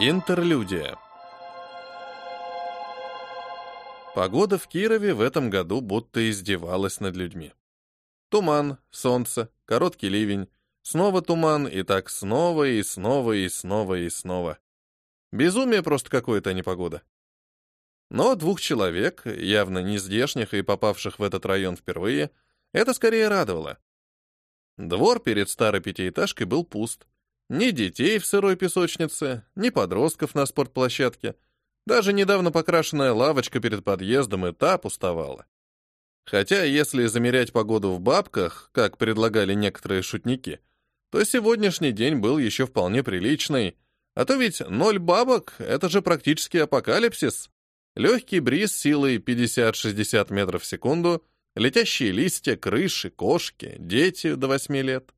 Интерлюдия. Погода в Кирове в этом году будто издевалась над людьми. Туман, солнце, короткий ливень, снова туман, и так снова, и снова, и снова, и снова. Безумие просто какое-то, а не погода. Но двух человек, явно не здешних и попавших в этот район впервые, это скорее радовало. Двор перед старой пятиэтажкой был пуст. Ни детей в сырой песочнице, ни подростков на спортплощадке. Даже недавно покрашенная лавочка перед подъездом и та пустовала. Хотя, если замерять погоду в бабках, как предлагали некоторые шутники, то сегодняшний день был еще вполне приличный, а то ведь ноль бабок — это же практически апокалипсис. Легкий бриз силой 50-60 метров в секунду, летящие листья, крыши, кошки, дети до 8 лет.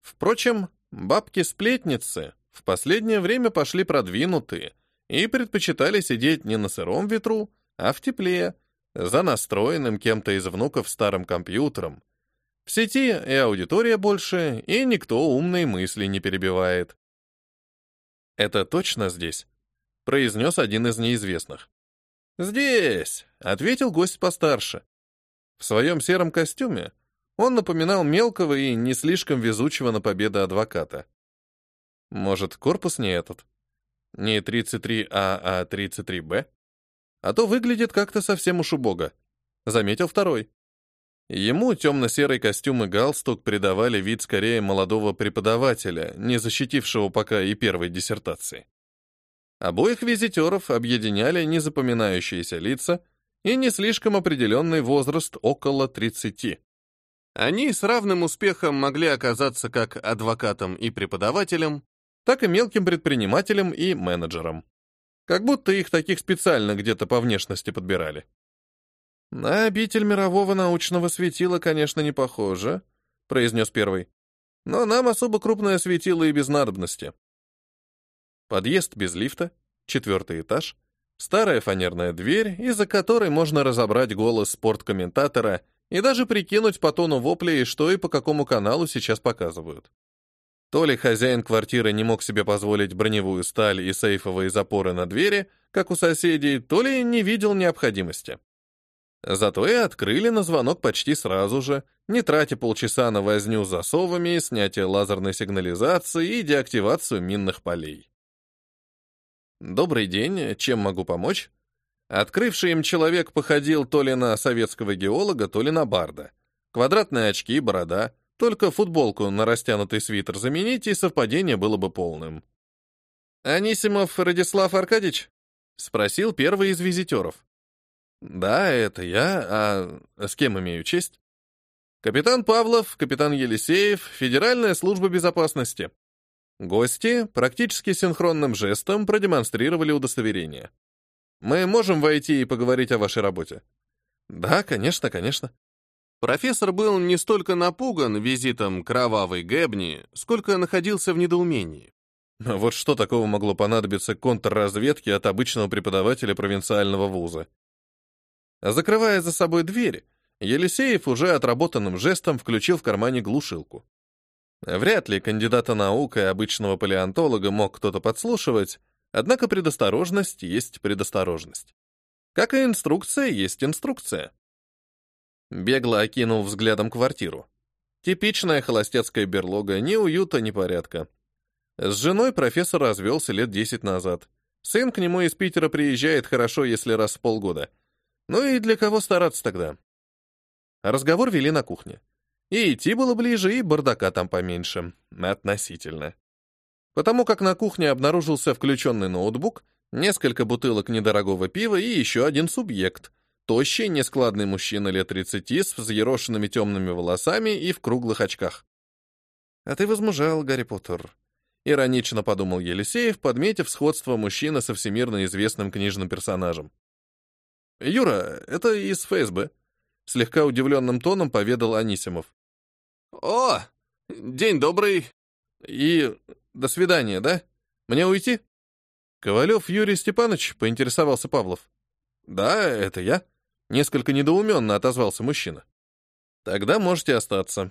Впрочем, бабки-сплетницы в последнее время пошли продвинутые и предпочитали сидеть не на сыром ветру, а в тепле, за настроенным кем-то из внуков старым компьютером. В сети и аудитория больше, и никто умные мысли не перебивает. «Это точно здесь?» — произнес один из неизвестных. «Здесь!» — ответил гость постарше. В своем сером костюме он напоминал мелкого и не слишком везучего на победы адвоката. Может, корпус не этот? Не 33А, а 33Б? А то выглядит как-то совсем уж убого. Заметил второй. Ему темно-серый костюм и галстук придавали вид скорее молодого преподавателя, не защитившего пока и первой диссертации. Обоих визитеров объединяли незапоминающиеся лица и не слишком определенный возраст около 30. Они с равным успехом могли оказаться как адвокатом и преподавателем, так и мелким предпринимателем и менеджером. Как будто их таких специально где-то по внешности подбирали. «На обитель мирового научного светила, конечно, не похоже», — произнес первый. «Но нам особо крупное светило и без надобности». Подъезд без лифта, четвертый этаж, старая фанерная дверь, из-за которой можно разобрать голос спорткомментатора и даже прикинуть по тону воплей, что и по какому каналу сейчас показывают. То ли хозяин квартиры не мог себе позволить броневую сталь и сейфовые запоры на двери, как у соседей, то ли не видел необходимости. Зато и открыли на звонок почти сразу же, не тратя полчаса на возню с засовами, снятие лазерной сигнализации и деактивацию минных полей. «Добрый день, чем могу помочь?» Открывший им человек походил то ли на советского геолога, то ли на барда. Квадратные очки, борода. Только футболку на растянутый свитер заменить, и совпадение было бы полным. «Анисимов Радислав Аркадьевич?» — спросил первый из визитеров. «Да, это я. А с кем имею честь?» «Капитан Павлов, капитан Елисеев, Федеральная служба безопасности». Гости практически синхронным жестом продемонстрировали удостоверение. «Мы можем войти и поговорить о вашей работе?» «Да, конечно, конечно». Профессор был не столько напуган визитом кровавой Гэбни, сколько находился в недоумении. Вот что такого могло понадобиться контрразведке от обычного преподавателя провинциального вуза? Закрывая за собой дверь, Елисеев уже отработанным жестом включил в кармане глушилку. Вряд ли кандидата наук и обычного палеонтолога мог кто-то подслушивать, однако предосторожность есть предосторожность. Как и инструкция есть инструкция. Бегло окинул взглядом квартиру. Типичная холостяцкая берлога, ни уюта, ни порядка. С женой профессор развелся лет десять назад. Сын к нему из Питера приезжает хорошо, если раз в полгода — ну и для кого стараться тогда? Разговор вели на кухне. И идти было ближе, и бардака там поменьше. Относительно. Потому как на кухне обнаружился включенный ноутбук, несколько бутылок недорогого пива и еще один субъект. Тощий, нескладный мужчина лет 30 с взъерошенными темными волосами и в круглых очках. «А ты возмужал, Гарри Поттер», — иронично подумал Елисеев, подметив сходство мужчины со всемирно известным книжным персонажем. «Юра, это из ФСБ», — слегка удивленным тоном поведал Анисимов. «О, день добрый. И до свидания, да? Мне уйти?» Ковалев Юрий Степанович поинтересовался Павлов. «Да, это я», — несколько недоуменно отозвался мужчина. «Тогда можете остаться».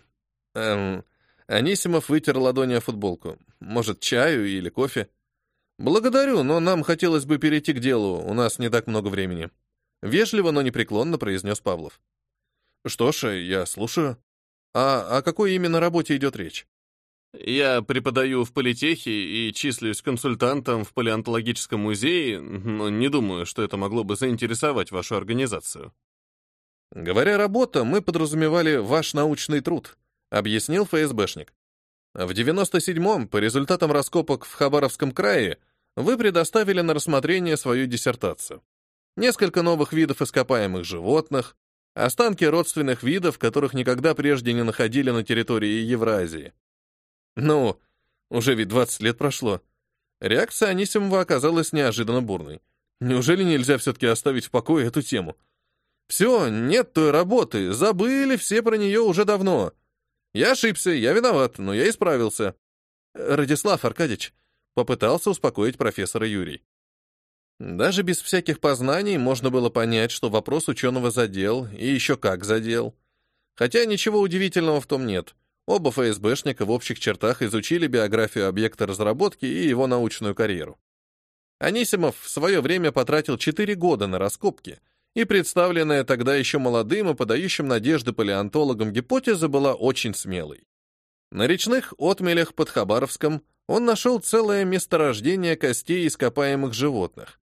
Эм, Анисимов вытер ладони о футболку. «Может, чаю или кофе?» Благодарю, но нам хотелось бы перейти к делу, у нас не так много времени. Вежливо, но непреклонно произнес Павлов. Что ж, я слушаю. А о какой именно работе идет речь? Я преподаю в политехе и числюсь консультантом в палеонтологическом музее, но не думаю, что это могло бы заинтересовать вашу организацию. Говоря «работа», мы подразумевали ваш научный труд, объяснил ФСБшник. В 97-м, по результатам раскопок в Хабаровском крае, вы предоставили на рассмотрение свою диссертацию. Несколько новых видов ископаемых животных, останки родственных видов, которых никогда прежде не находили на территории Евразии. Ну, уже ведь 20 лет прошло. Реакция Анисимова оказалась неожиданно бурной. Неужели нельзя все-таки оставить в покое эту тему? Все, нет той работы, забыли все про нее уже давно. Я ошибся, я виноват, но я исправился. Радислав Аркадьевич попытался успокоить профессора Юрий. Даже без всяких познаний можно было понять, что вопрос ученого задел, и еще как задел. Хотя ничего удивительного в том нет. Оба ФСБшника в общих чертах изучили биографию объекта разработки и его научную карьеру. Анисимов в свое время потратил 4 года на раскопки, и представленная тогда еще молодым и подающим надежды палеонтологам гипотеза была очень смелой. На речных отмелях под Хабаровском он нашел целое месторождение костей ископаемых животных.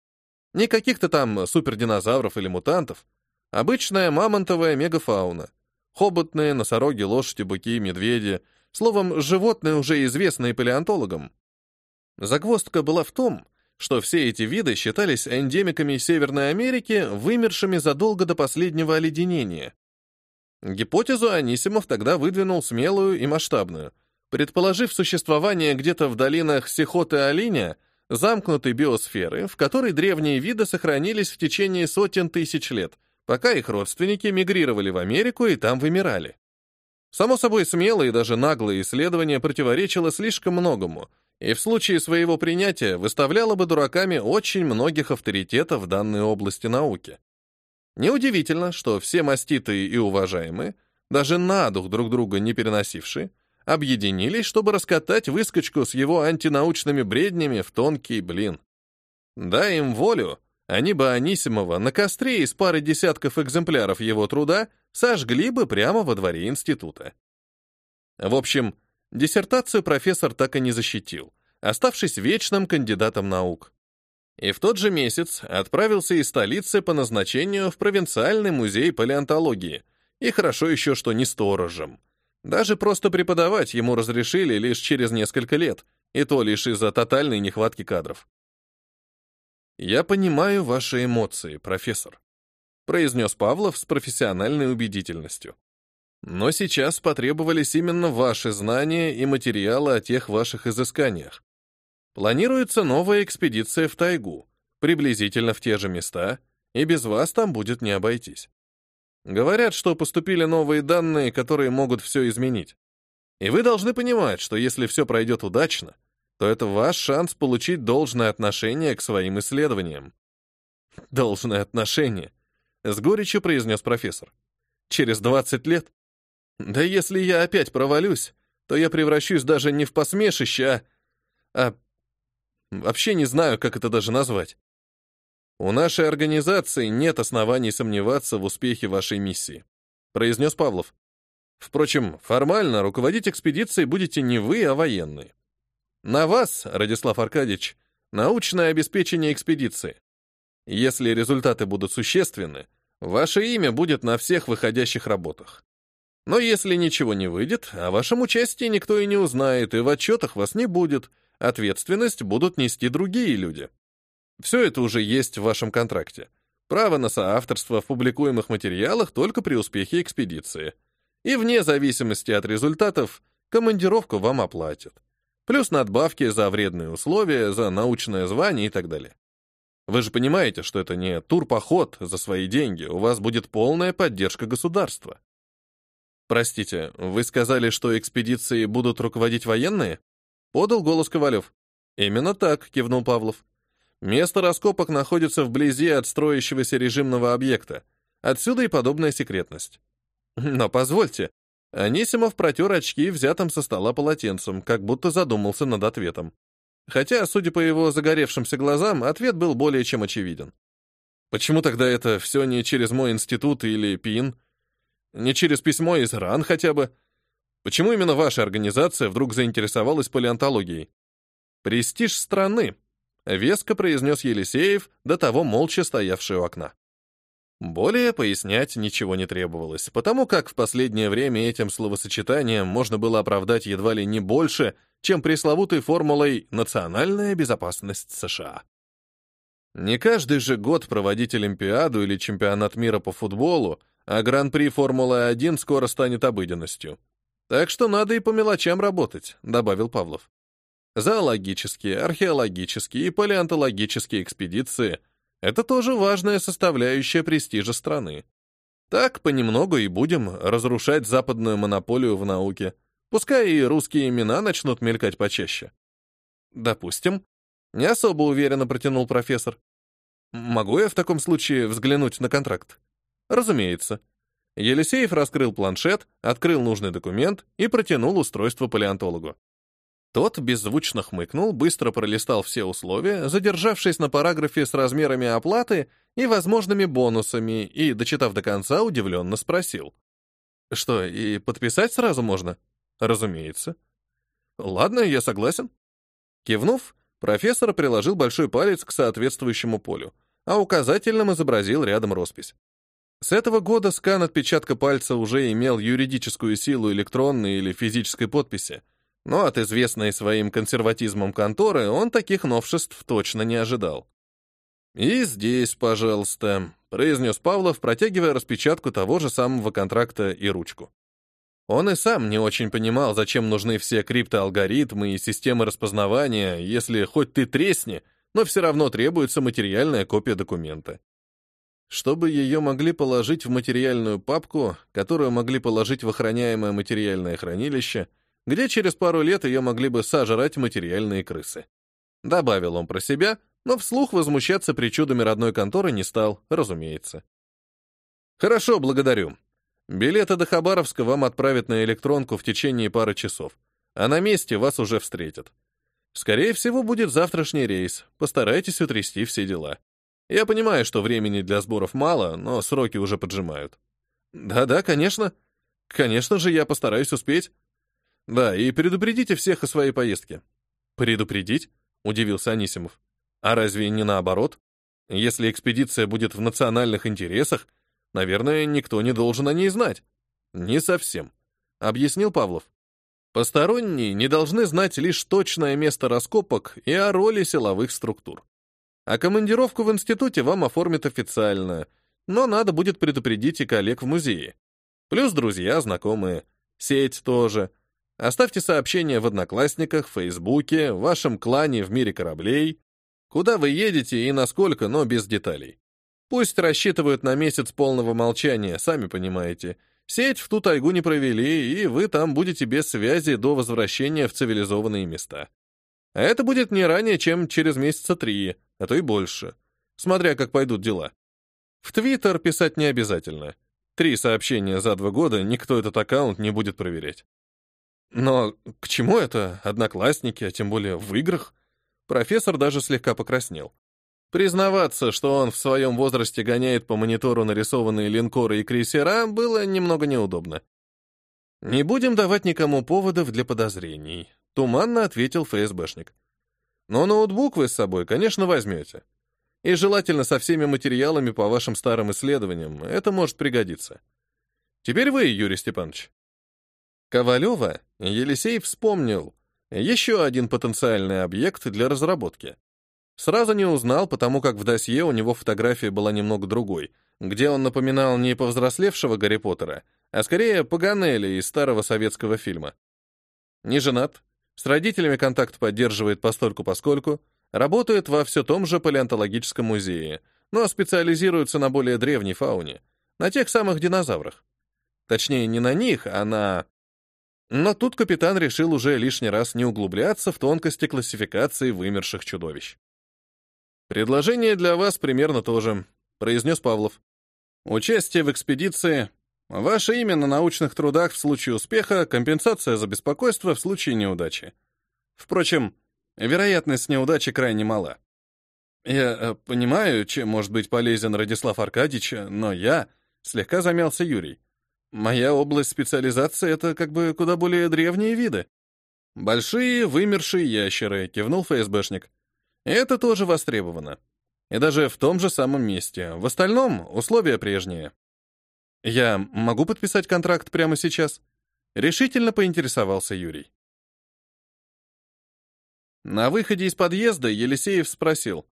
Не каких-то там супердинозавров или мутантов, обычная мамонтовая мегафауна, хоботные, носороги, лошади, быки, медведи, словом, животные, уже известные палеонтологам. Загвоздка была в том, что все эти виды считались эндемиками Северной Америки, вымершими задолго до последнего оледенения. Гипотезу Анисимов тогда выдвинул смелую и масштабную, предположив существование где-то в долинах Сихоты-Алиня замкнутой биосферы, в которой древние виды сохранились в течение сотен тысяч лет, пока их родственники мигрировали в Америку и там вымирали. Само собой, смелое и даже наглое исследование противоречило слишком многому, и в случае своего принятия выставляло бы дураками очень многих авторитетов в данной области науки. Неудивительно, что все маститые и уважаемые, даже на дух друг друга не переносившие, объединились, чтобы раскатать выскочку с его антинаучными бреднями в тонкий блин. Дай им волю, они бы Анисимова на костре из пары десятков экземпляров его труда сожгли бы прямо во дворе института. В общем, диссертацию профессор так и не защитил, оставшись вечным кандидатом наук. И в тот же месяц отправился из столицы по назначению в провинциальный музей палеонтологии, и хорошо еще, что не сторожем. Даже просто преподавать ему разрешили лишь через несколько лет, и то лишь из-за тотальной нехватки кадров. «Я понимаю ваши эмоции, профессор», — произнес Павлов с профессиональной убедительностью. «Но сейчас потребовались именно ваши знания и материалы о тех ваших изысканиях. Планируется новая экспедиция в тайгу, приблизительно в те же места, и без вас там будет не обойтись. Говорят, что поступили новые данные, которые могут все изменить. И вы должны понимать, что если все пройдет удачно, то это ваш шанс получить должное отношение к своим исследованиям. Должное отношение, с горечью произнес профессор. Через 20 лет? Да если я опять провалюсь, то я превращусь даже не в посмешище, а... а... Вообще не знаю, как это даже назвать. У нашей организации нет оснований сомневаться в успехе вашей миссии, произнес Павлов. Впрочем, формально руководить экспедицией будете не вы, а военные. На вас, Радислав Аркадьевич, научное обеспечение экспедиции. Если результаты будут существенны, ваше имя будет на всех выходящих работах. Но если ничего не выйдет, о вашем участии никто и не узнает, и в отчетах вас не будет, ответственность будут нести другие люди. Все это уже есть в вашем контракте. Право на соавторство в публикуемых материалах только при успехе экспедиции. И вне зависимости от результатов, командировку вам оплатят плюс надбавки за вредные условия, за научное звание и так далее. Вы же понимаете, что это не турпоход за свои деньги, у вас будет полная поддержка государства. Простите, вы сказали, что экспедиции будут руководить военные? Подал голос Ковалев. Именно так, кивнул Павлов. Место раскопок находится вблизи от строящегося режимного объекта. Отсюда и подобная секретность. Но позвольте, Анисимов протер очки взятым со стола полотенцем, как будто задумался над ответом. хотя, судя по его загоревшимся глазам, ответ был более чем очевиден. Почему тогда это все не через мой институт или ПИН? Не через письмо из РАН хотя бы? Почему именно ваша организация вдруг заинтересовалась палеонтологией? Престиж страны, веско произнес Елисеев, до того молча стоявший у окна. Более пояснять ничего не требовалось, потому как в последнее время этим словосочетанием можно было оправдать едва ли не больше, чем пресловутой формулой «национальная безопасность США». Не каждый же год проводить Олимпиаду или чемпионат мира по футболу, а Гран-при Формулы-1 скоро станет обыденностью. Так что надо и по мелочам работать, добавил Павлов. Зоологические, археологические и палеонтологические экспедиции — это тоже важная составляющая престижа страны. Так понемногу и будем разрушать западную монополию в науке. Пускай и русские имена начнут мелькать почаще. Допустим. Не особо уверенно протянул профессор. Могу я в таком случае взглянуть на контракт? Разумеется. Елисеев раскрыл планшет, открыл нужный документ и протянул устройство палеонтологу. Тот беззвучно хмыкнул, быстро пролистал все условия, задержавшись на параграфе с размерами оплаты и возможными бонусами, и, дочитав до конца, удивленно спросил. «Что, и подписать сразу можно?» «Разумеется». «Ладно, я согласен». Кивнув, профессор приложил большой палец к соответствующему полю, а указательным изобразил рядом роспись. С этого года скан отпечатка пальца уже имел юридическую силу электронной или физической подписи, но от известной своим консерватизмом конторы он таких новшеств точно не ожидал. «И здесь, пожалуйста», — произнес Павлов, протягивая распечатку того же самого контракта и ручку. Он и сам не очень понимал, зачем нужны все криптоалгоритмы и системы распознавания, если хоть ты тресни, но все равно требуется материальная копия документа. Чтобы ее могли положить в материальную папку, которую могли положить в охраняемое материальное хранилище — где через пару лет ее могли бы сожрать материальные крысы. Добавил он про себя, но вслух возмущаться причудами родной конторы не стал, разумеется. Хорошо, благодарю. Билеты до Хабаровска вам отправят на электронку в течение пары часов, а на месте вас уже встретят. Скорее всего, будет завтрашний рейс. Постарайтесь утрясти все дела. Я понимаю, что времени для сборов мало, но сроки уже поджимают. Да-да, конечно. Конечно же, я постараюсь успеть. Да, и предупредите всех о своей поездке. Предупредить? Удивился Анисимов. А разве не наоборот? Если экспедиция будет в национальных интересах, наверное, никто не должен о ней знать. Не совсем, объяснил Павлов. Посторонние не должны знать лишь точное место раскопок и о роли силовых структур. А командировку в институте вам оформят официально, но надо будет предупредить и коллег в музее. Плюс друзья, знакомые, сеть тоже — Оставьте сообщение в Одноклассниках, Фейсбуке, вашем клане в мире кораблей. Куда вы едете и насколько, но без деталей. Пусть рассчитывают на месяц полного молчания, сами понимаете. Сеть в ту тайгу не провели, и вы там будете без связи до возвращения в цивилизованные места. А это будет не ранее, чем через месяца три, а то и больше. Смотря как пойдут дела. В Твиттер писать не обязательно. Три сообщения за два года никто этот аккаунт не будет проверять. Но к чему это, одноклассники, а тем более в играх? Профессор даже слегка покраснел. Признаваться, что он в своем возрасте гоняет по монитору нарисованные линкоры и крейсера, было немного неудобно. «Не будем давать никому поводов для подозрений», — туманно ответил ФСБшник. «Но ноутбук вы с собой, конечно, возьмете. И желательно со всеми материалами по вашим старым исследованиям, это может пригодиться. Теперь вы, Юрий Степанович». Ковалева Елисей вспомнил еще один потенциальный объект для разработки. Сразу не узнал, потому как в досье у него фотография была немного другой, где он напоминал не повзрослевшего Гарри Поттера, а скорее Паганелли из старого советского фильма. Не женат, с родителями контакт поддерживает постольку-поскольку, работает во все том же палеонтологическом музее, но специализируется на более древней фауне, на тех самых динозаврах. Точнее, не на них, а на но тут капитан решил уже лишний раз не углубляться в тонкости классификации вымерших чудовищ. «Предложение для вас примерно то же», — произнес Павлов. «Участие в экспедиции, ваше имя на научных трудах в случае успеха, компенсация за беспокойство в случае неудачи. Впрочем, Вероятность неудачи крайне мала. Я э, понимаю, чем может быть полезен Радислав Аркадьевич, но я слегка замялся Юрий. Моя область специализации — это как бы куда более древние виды. Большие вымершие ящеры, кивнул ФСБшник. Это тоже востребовано. И даже в том же самом месте. В остальном условия прежние. Я могу подписать контракт прямо сейчас? Решительно поинтересовался Юрий. На выходе из подъезда Елисеев спросил.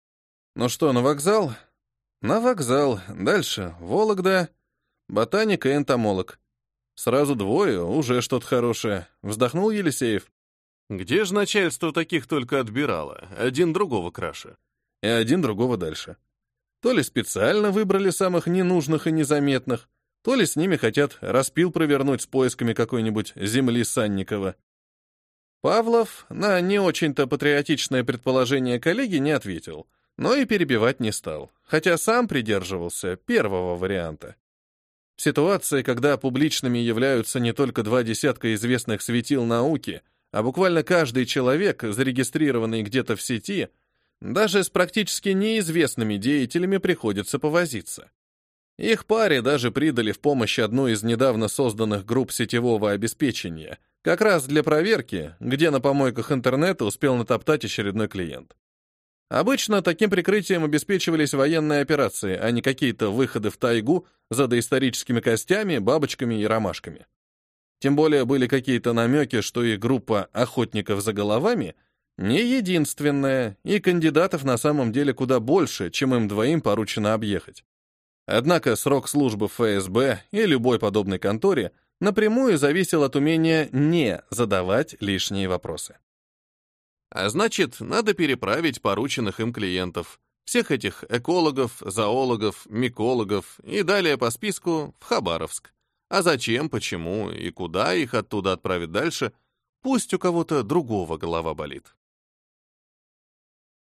«Ну что, на вокзал?» «На вокзал. Дальше. Вологда. Ботаник и энтомолог. Сразу двое, уже что-то хорошее», — вздохнул Елисеев. «Где же начальство таких только отбирало? Один другого краше». И один другого дальше. То ли специально выбрали самых ненужных и незаметных, то ли с ними хотят распил провернуть с поисками какой-нибудь земли Санникова. Павлов на не очень-то патриотичное предположение коллеги не ответил, но и перебивать не стал, хотя сам придерживался первого варианта. В ситуации, когда публичными являются не только два десятка известных светил науки, а буквально каждый человек, зарегистрированный где-то в сети, даже с практически неизвестными деятелями приходится повозиться. Их паре даже придали в помощь одну из недавно созданных групп сетевого обеспечения — как раз для проверки, где на помойках интернета успел натоптать очередной клиент. Обычно таким прикрытием обеспечивались военные операции, а не какие-то выходы в тайгу за доисторическими костями, бабочками и ромашками. Тем более были какие-то намеки, что и группа охотников за головами не единственная, и кандидатов на самом деле куда больше, чем им двоим поручено объехать. Однако срок службы ФСБ и любой подобной конторе напрямую зависел от умения не задавать лишние вопросы. А значит, надо переправить порученных им клиентов, всех этих экологов, зоологов, микологов и далее по списку в Хабаровск. А зачем, почему и куда их оттуда отправить дальше, пусть у кого-то другого голова болит.